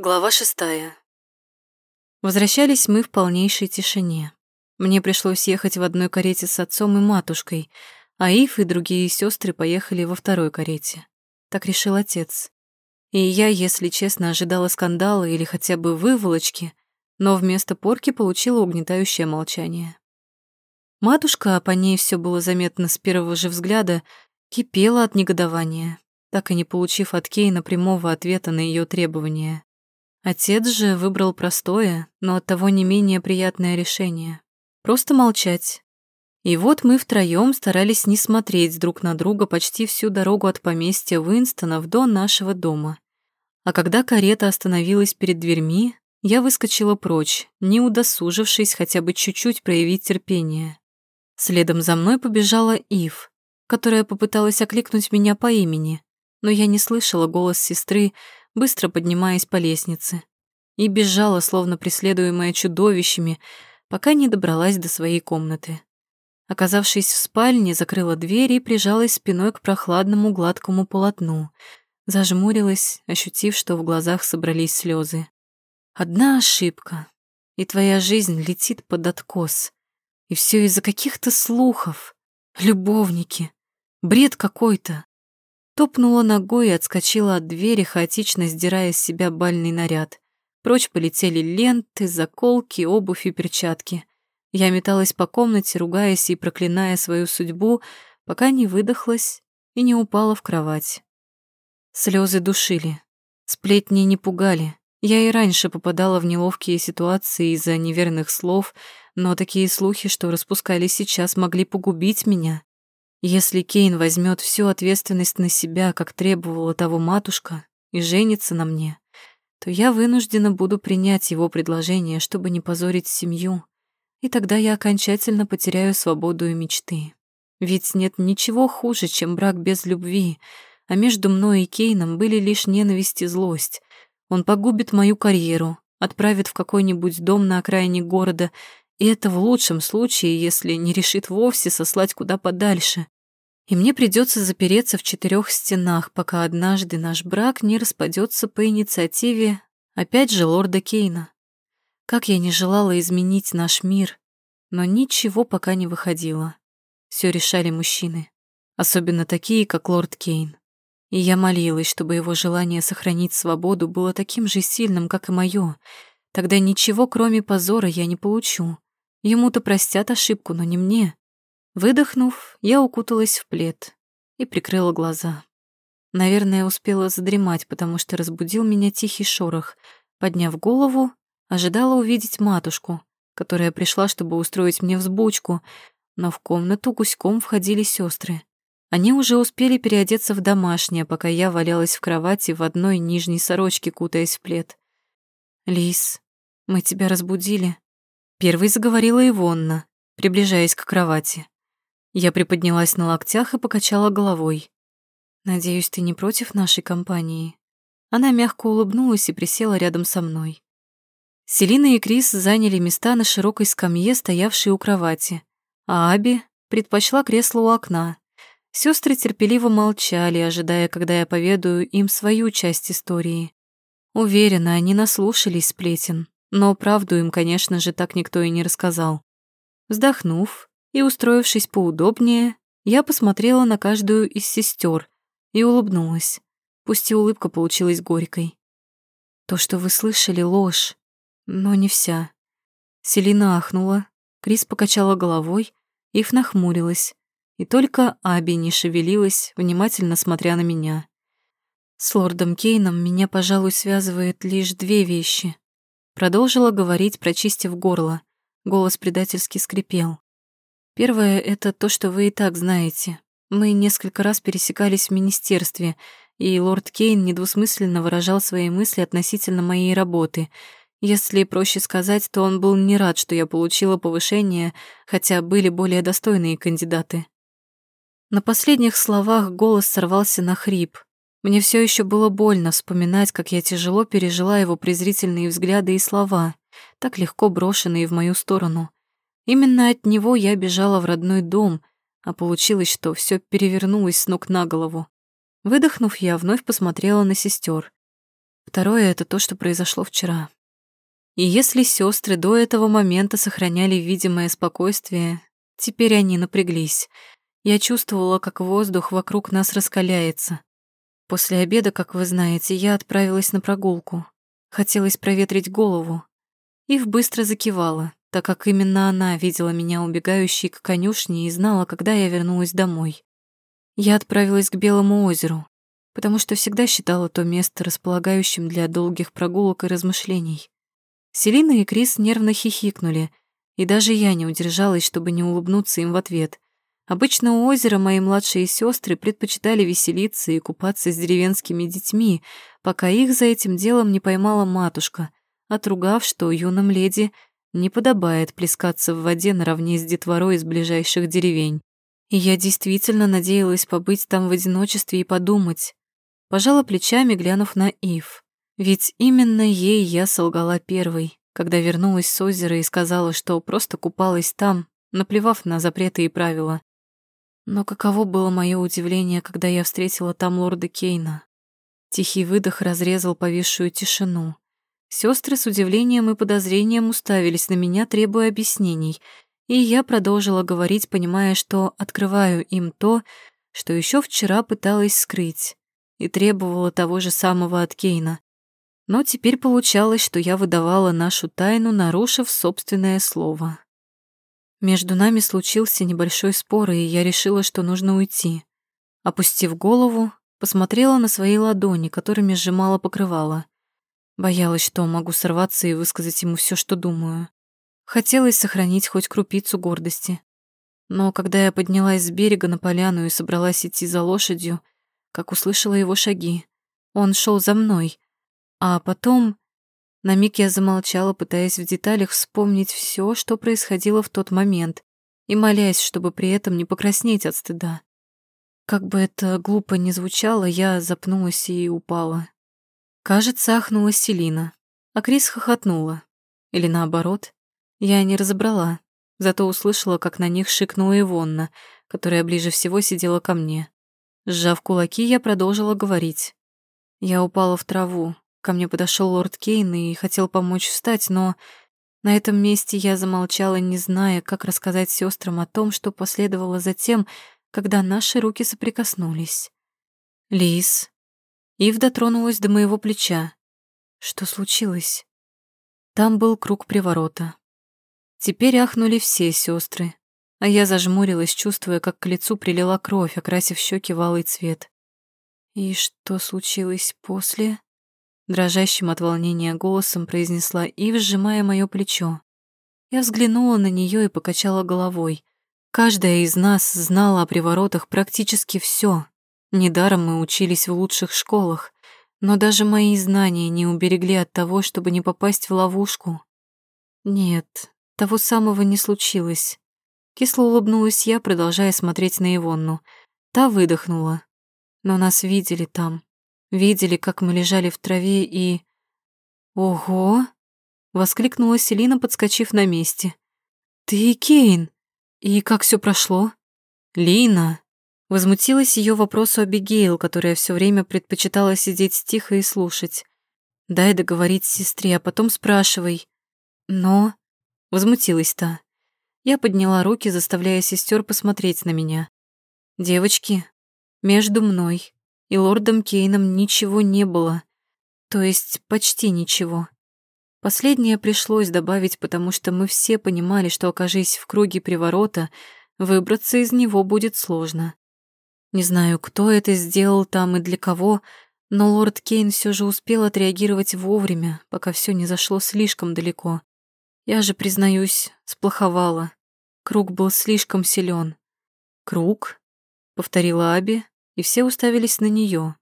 Глава шестая. Возвращались мы в полнейшей тишине. Мне пришлось ехать в одной карете с отцом и матушкой, а Ив и другие сестры поехали во второй карете. Так решил отец. И я, если честно, ожидала скандала или хотя бы выволочки, но вместо порки получила угнетающее молчание. Матушка, а по ней все было заметно с первого же взгляда, кипела от негодования, так и не получив от Кейна прямого ответа на ее требования. Отец же выбрал простое, но оттого не менее приятное решение — просто молчать. И вот мы втроем старались не смотреть друг на друга почти всю дорогу от поместья Уинстонов до нашего дома. А когда карета остановилась перед дверьми, я выскочила прочь, не удосужившись хотя бы чуть-чуть проявить терпение. Следом за мной побежала Ив, которая попыталась окликнуть меня по имени, но я не слышала голос сестры, быстро поднимаясь по лестнице, и бежала, словно преследуемая чудовищами, пока не добралась до своей комнаты. Оказавшись в спальне, закрыла дверь и прижалась спиной к прохладному гладкому полотну. Зажмурилась, ощутив, что в глазах собрались слезы. Одна ошибка, и твоя жизнь летит под откос. И все из-за каких-то слухов. Любовники. Бред какой-то. Топнула ногой и отскочила от двери, хаотично сдирая с себя бальный наряд. Прочь полетели ленты, заколки, обувь и перчатки. Я металась по комнате, ругаясь и проклиная свою судьбу, пока не выдохлась и не упала в кровать. Слезы душили, сплетни не пугали. Я и раньше попадала в неловкие ситуации из-за неверных слов, но такие слухи, что распускались сейчас, могли погубить меня. Если Кейн возьмет всю ответственность на себя, как требовала того матушка, и женится на мне, то я вынуждена буду принять его предложение, чтобы не позорить семью, и тогда я окончательно потеряю свободу и мечты. Ведь нет ничего хуже, чем брак без любви, а между мной и Кейном были лишь ненависть и злость. Он погубит мою карьеру, отправит в какой-нибудь дом на окраине города и это в лучшем случае, если не решит вовсе сослать куда подальше. И мне придется запереться в четырех стенах, пока однажды наш брак не распадется по инициативе, опять же, лорда Кейна. Как я не желала изменить наш мир, но ничего пока не выходило. Все решали мужчины, особенно такие, как лорд Кейн. И я молилась, чтобы его желание сохранить свободу было таким же сильным, как и мое. Тогда ничего, кроме позора, я не получу. Ему-то простят ошибку, но не мне. Выдохнув, я укуталась в плед и прикрыла глаза. Наверное, успела задремать, потому что разбудил меня тихий шорох. Подняв голову, ожидала увидеть матушку, которая пришла, чтобы устроить мне взбучку, но в комнату гуськом входили сестры. Они уже успели переодеться в домашнее, пока я валялась в кровати в одной нижней сорочке, кутаясь в плед. «Лис, мы тебя разбудили», Первой заговорила Ивонна, приближаясь к кровати. Я приподнялась на локтях и покачала головой. «Надеюсь, ты не против нашей компании?» Она мягко улыбнулась и присела рядом со мной. Селина и Крис заняли места на широкой скамье, стоявшей у кровати, а Аби предпочла кресло у окна. Сестры терпеливо молчали, ожидая, когда я поведаю им свою часть истории. Уверена, они наслушались сплетен но правду им, конечно же, так никто и не рассказал. Вздохнув и устроившись поудобнее, я посмотрела на каждую из сестер и улыбнулась, пусть и улыбка получилась горькой. То, что вы слышали, ложь, но не вся. Селина ахнула, Крис покачала головой, Ив нахмурилась, и только Аби не шевелилась, внимательно смотря на меня. С лордом Кейном меня, пожалуй, связывает лишь две вещи. Продолжила говорить, прочистив горло. Голос предательски скрипел. Первое — это то, что вы и так знаете. Мы несколько раз пересекались в министерстве, и лорд Кейн недвусмысленно выражал свои мысли относительно моей работы. Если проще сказать, то он был не рад, что я получила повышение, хотя были более достойные кандидаты. На последних словах голос сорвался на хрип, мне все еще было больно вспоминать, как я тяжело пережила его презрительные взгляды и слова, так легко брошенные в мою сторону. Именно от него я бежала в родной дом, а получилось, что все перевернулось с ног на голову. Выдохнув, я вновь посмотрела на сестер. Второе — это то, что произошло вчера. И если сестры до этого момента сохраняли видимое спокойствие, теперь они напряглись. Я чувствовала, как воздух вокруг нас раскаляется. После обеда, как вы знаете, я отправилась на прогулку. Хотелось проветрить голову. Ив быстро закивала, так как именно она видела меня убегающей к конюшне и знала, когда я вернулась домой. Я отправилась к Белому озеру, потому что всегда считала то место располагающим для долгих прогулок и размышлений. Селина и Крис нервно хихикнули, и даже я не удержалась, чтобы не улыбнуться им в ответ. Обычно у озера мои младшие сестры предпочитали веселиться и купаться с деревенскими детьми, пока их за этим делом не поймала матушка, отругав, что юным леди не подобает плескаться в воде наравне с детворой из ближайших деревень. И я действительно надеялась побыть там в одиночестве и подумать. Пожала плечами, глянув на Ив. Ведь именно ей я солгала первой, когда вернулась с озера и сказала, что просто купалась там, наплевав на запреты и правила. Но каково было мое удивление, когда я встретила там лорда Кейна. Тихий выдох разрезал повисшую тишину. Сестры с удивлением и подозрением уставились на меня, требуя объяснений, и я продолжила говорить, понимая, что открываю им то, что еще вчера пыталась скрыть, и требовала того же самого от Кейна. Но теперь получалось, что я выдавала нашу тайну, нарушив собственное слово. Между нами случился небольшой спор, и я решила, что нужно уйти. Опустив голову, посмотрела на свои ладони, которыми сжимала покрывало. Боялась, что могу сорваться и высказать ему все, что думаю. Хотелось сохранить хоть крупицу гордости. Но когда я поднялась с берега на поляну и собралась идти за лошадью, как услышала его шаги, он шел за мной — а потом... На миг я замолчала, пытаясь в деталях вспомнить все, что происходило в тот момент, и молясь, чтобы при этом не покраснеть от стыда. Как бы это глупо ни звучало, я запнулась и упала. Кажется, ахнула Селина, а Крис хохотнула. Или наоборот. Я не разобрала, зато услышала, как на них шикнула Ивонна, которая ближе всего сидела ко мне. Сжав кулаки, я продолжила говорить. Я упала в траву, Ко мне подошел лорд Кейн и хотел помочь встать, но на этом месте я замолчала, не зная, как рассказать сестрам о том, что последовало затем, когда наши руки соприкоснулись. «Лис». Ив дотронулась до моего плеча. Что случилось? Там был круг приворота. Теперь ахнули все сестры, а я зажмурилась, чувствуя, как к лицу прилила кровь, окрасив щеки в алый цвет. И что случилось после? Дрожащим от волнения голосом произнесла Ив, сжимая моё плечо. Я взглянула на неё и покачала головой. Каждая из нас знала о приворотах практически всё. Недаром мы учились в лучших школах, но даже мои знания не уберегли от того, чтобы не попасть в ловушку. Нет, того самого не случилось. Кисло улыбнулась я, продолжая смотреть на Ивонну. Та выдохнула. Но нас видели там. Видели, как мы лежали в траве и... «Ого!» — воскликнула Селина, подскочив на месте. «Ты Кейн! И как все прошло?» «Лина!» Возмутилась ее вопросу Абигейл, которая все время предпочитала сидеть тихо и слушать. «Дай договорить сестре, а потом спрашивай». «Но...» — возмутилась та. Я подняла руки, заставляя сестер посмотреть на меня. «Девочки, между мной и лордом Кейном ничего не было. То есть почти ничего. Последнее пришлось добавить, потому что мы все понимали, что, окажись в круге приворота, выбраться из него будет сложно. Не знаю, кто это сделал там и для кого, но лорд Кейн все же успел отреагировать вовремя, пока все не зашло слишком далеко. Я же, признаюсь, сплоховала. Круг был слишком силен. «Круг?» — повторила Аби, и все уставились на нее.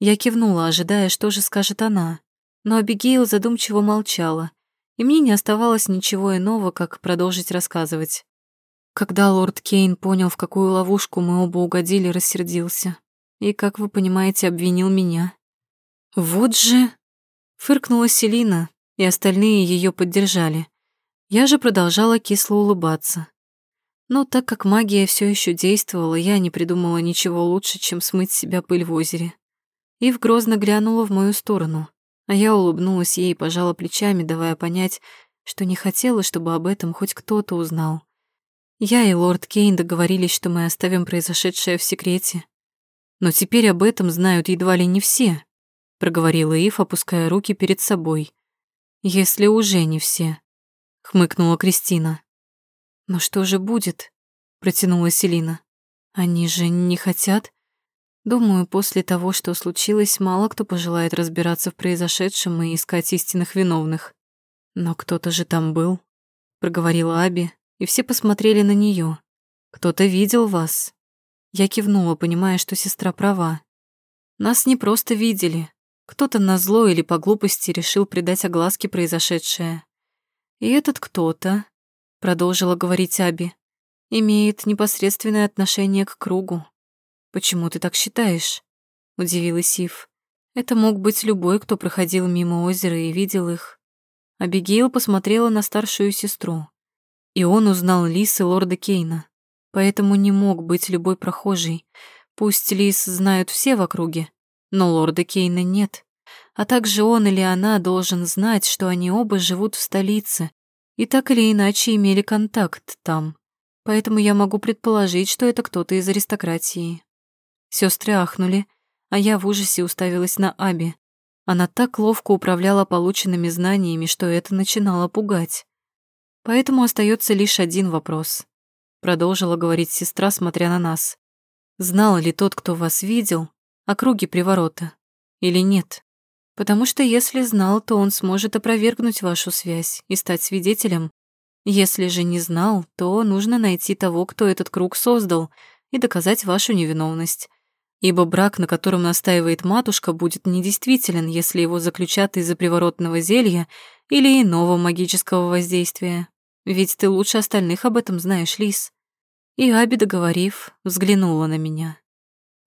Я кивнула, ожидая, что же скажет она, но Абигейл задумчиво молчала, и мне не оставалось ничего иного, как продолжить рассказывать. Когда лорд Кейн понял, в какую ловушку мы оба угодили, рассердился. И, как вы понимаете, обвинил меня. «Вот же...» — фыркнула Селина, и остальные ее поддержали. Я же продолжала кисло улыбаться. Но так как магия все еще действовала, я не придумала ничего лучше, чем смыть с себя пыль в озере. Ив грозно глянула в мою сторону. А я улыбнулась ей и пожала плечами, давая понять, что не хотела, чтобы об этом хоть кто-то узнал. Я и лорд Кейн договорились, что мы оставим произошедшее в секрете. Но теперь об этом знают едва ли не все, проговорила Ив, опуская руки перед собой. Если уже не все, хмыкнула Кристина. Но что же будет? протянула Селина. Они же не хотят. Думаю, после того, что случилось, мало кто пожелает разбираться в произошедшем и искать истинных виновных. Но кто-то же там был, проговорила Аби, и все посмотрели на нее. Кто-то видел вас. Я кивнула, понимая, что сестра права. Нас не просто видели. Кто-то на зло или по глупости решил придать огласке произошедшее. И этот кто-то, продолжила говорить Аби, имеет непосредственное отношение к кругу. «Почему ты так считаешь?» — удивилась Ив. «Это мог быть любой, кто проходил мимо озера и видел их». Абигейл посмотрела на старшую сестру. И он узнал Лис и лорда Кейна. Поэтому не мог быть любой прохожий. Пусть Лис знают все в округе, но лорда Кейна нет. А также он или она должен знать, что они оба живут в столице и так или иначе имели контакт там. Поэтому я могу предположить, что это кто-то из аристократии. Сестры ахнули, а я в ужасе уставилась на Аби. Она так ловко управляла полученными знаниями, что это начинало пугать. Поэтому остается лишь один вопрос. Продолжила говорить сестра, смотря на нас. Знал ли тот, кто вас видел, о круге приворота? Или нет? Потому что если знал, то он сможет опровергнуть вашу связь и стать свидетелем. Если же не знал, то нужно найти того, кто этот круг создал, и доказать вашу невиновность ибо брак, на котором настаивает матушка, будет недействителен, если его заключат из-за приворотного зелья или иного магического воздействия. Ведь ты лучше остальных об этом знаешь, Лис. И Аби, договорив, взглянула на меня.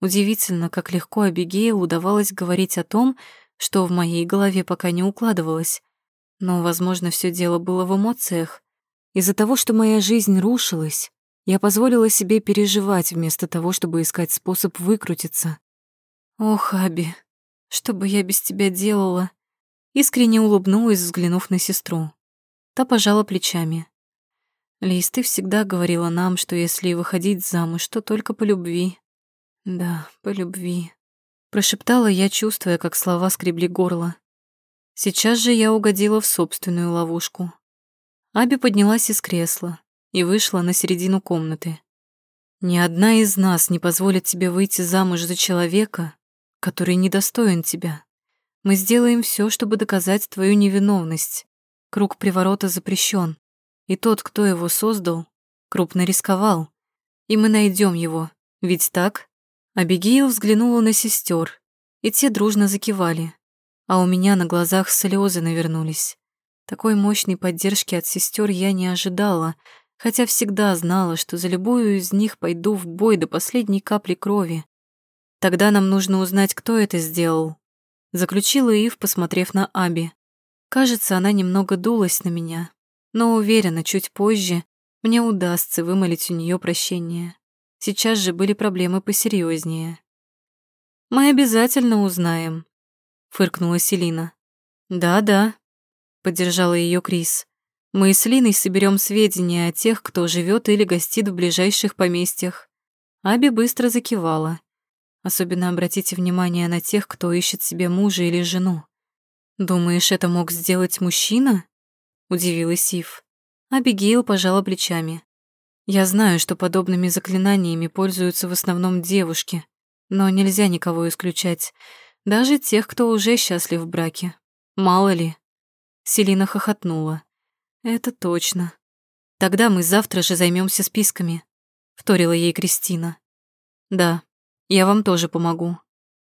Удивительно, как легко Абигейл удавалось говорить о том, что в моей голове пока не укладывалось. Но, возможно, все дело было в эмоциях. Из-за того, что моя жизнь рушилась, я позволила себе переживать вместо того, чтобы искать способ выкрутиться. «Ох, Аби, что бы я без тебя делала?» Искренне улыбнулась, взглянув на сестру. Та пожала плечами. «Лиз, ты всегда говорила нам, что если выходить замуж, то только по любви». «Да, по любви», — прошептала я, чувствуя, как слова скребли горло. Сейчас же я угодила в собственную ловушку. Аби поднялась из кресла, и вышла на середину комнаты. Ни одна из нас не позволит тебе выйти замуж за человека, который недостоин тебя. Мы сделаем все, чтобы доказать твою невиновность. Круг приворота запрещен, и тот, кто его создал, крупно рисковал. И мы найдем его, ведь так? Абигейл взглянула на сестер, и те дружно закивали, а у меня на глазах слезы навернулись. Такой мощной поддержки от сестер я не ожидала, хотя всегда знала, что за любую из них пойду в бой до последней капли крови. Тогда нам нужно узнать, кто это сделал. Заключила Ив, посмотрев на Аби. Кажется, она немного дулась на меня, но уверена, чуть позже мне удастся вымолить у нее прощение. Сейчас же были проблемы посерьезнее. «Мы обязательно узнаем», — фыркнула Селина. «Да-да», — поддержала ее Крис. Мы с Линой соберем сведения о тех, кто живет или гостит в ближайших поместьях. Аби быстро закивала. Особенно обратите внимание на тех, кто ищет себе мужа или жену. «Думаешь, это мог сделать мужчина?» — удивилась Ив. Абигейл пожала плечами. «Я знаю, что подобными заклинаниями пользуются в основном девушки, но нельзя никого исключать, даже тех, кто уже счастлив в браке. Мало ли». Селина хохотнула. Это точно. Тогда мы завтра же займемся списками, вторила ей Кристина. Да, я вам тоже помогу,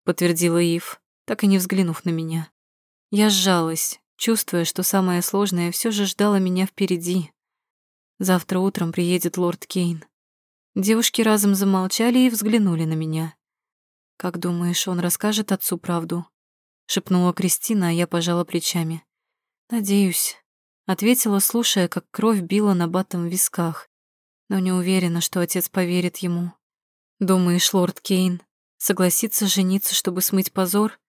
подтвердила Ив, так и не взглянув на меня. Я сжалась, чувствуя, что самое сложное все же ждало меня впереди. Завтра утром приедет лорд Кейн. Девушки разом замолчали и взглянули на меня. «Как думаешь, он расскажет отцу правду?» — шепнула Кристина, а я пожала плечами. «Надеюсь. Ответила, слушая, как кровь била на батом висках, но не уверена, что отец поверит ему. Думаешь, лорд Кейн согласится жениться, чтобы смыть позор?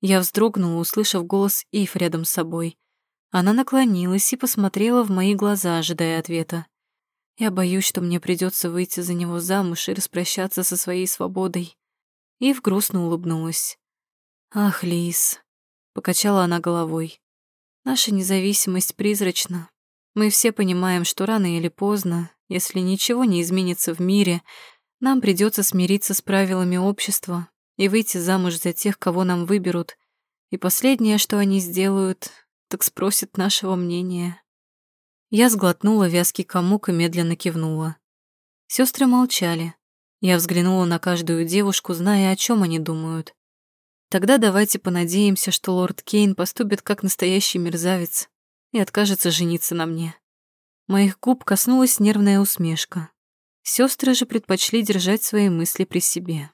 Я вздрогнула, услышав голос Ив рядом с собой. Она наклонилась и посмотрела в мои глаза, ожидая ответа. Я боюсь, что мне придется выйти за него замуж и распрощаться со своей свободой. Ив грустно улыбнулась. «Ах, Лис», — покачала она головой. «Наша независимость призрачна. Мы все понимаем, что рано или поздно, если ничего не изменится в мире, нам придется смириться с правилами общества и выйти замуж за тех, кого нам выберут. И последнее, что они сделают, так спросят нашего мнения». Я сглотнула вязкий комок и медленно кивнула. Сестры молчали. Я взглянула на каждую девушку, зная, о чем они думают. Тогда давайте понадеемся, что лорд Кейн поступит как настоящий мерзавец и откажется жениться на мне. Моих губ коснулась нервная усмешка. Сестры же предпочли держать свои мысли при себе.